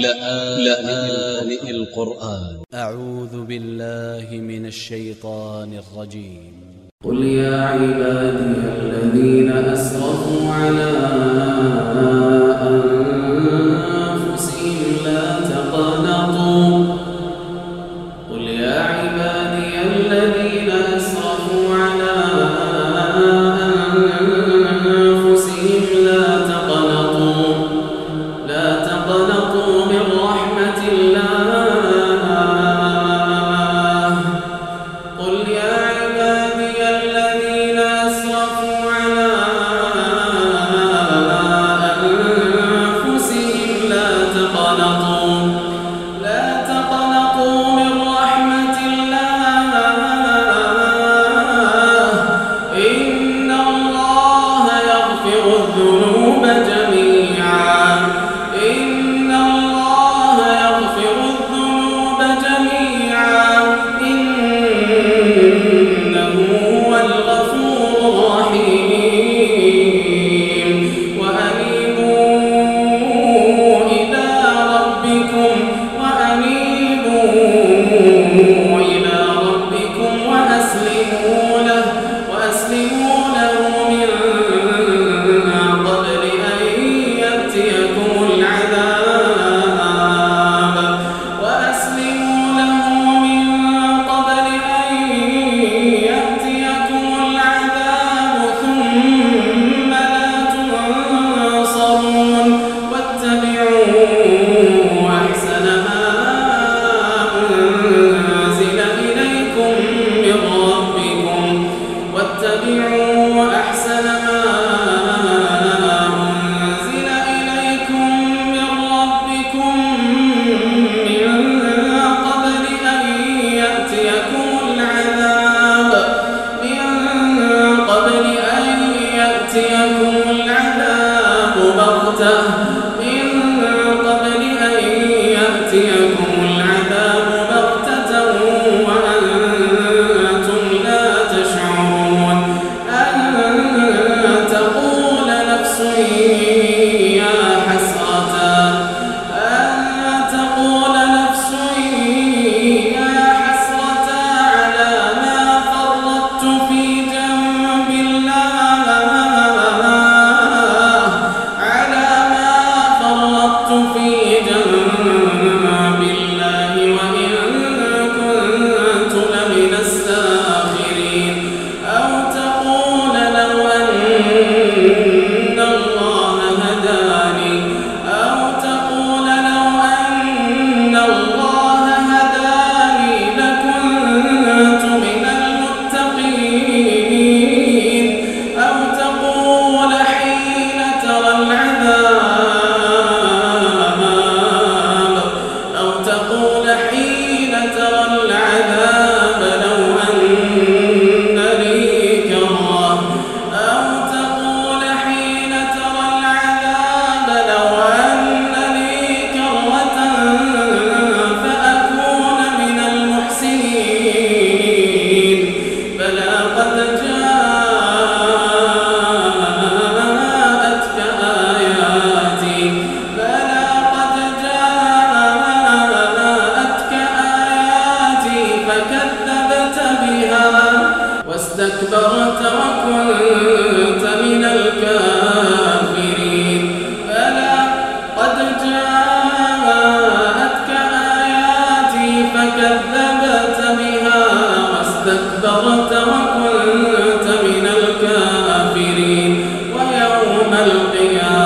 لآن, لآن القرآن. أ ع و ذ ب ا ل ل ه من ا ل ش ي ط ا ن ا ل ر ج ي م قل يا عبادي الذين أسرفوا على أنفسهم ت فَاتَّبِعُوا خلقها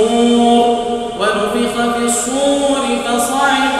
الصور ونفخ في الصور فصعق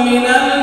من الناس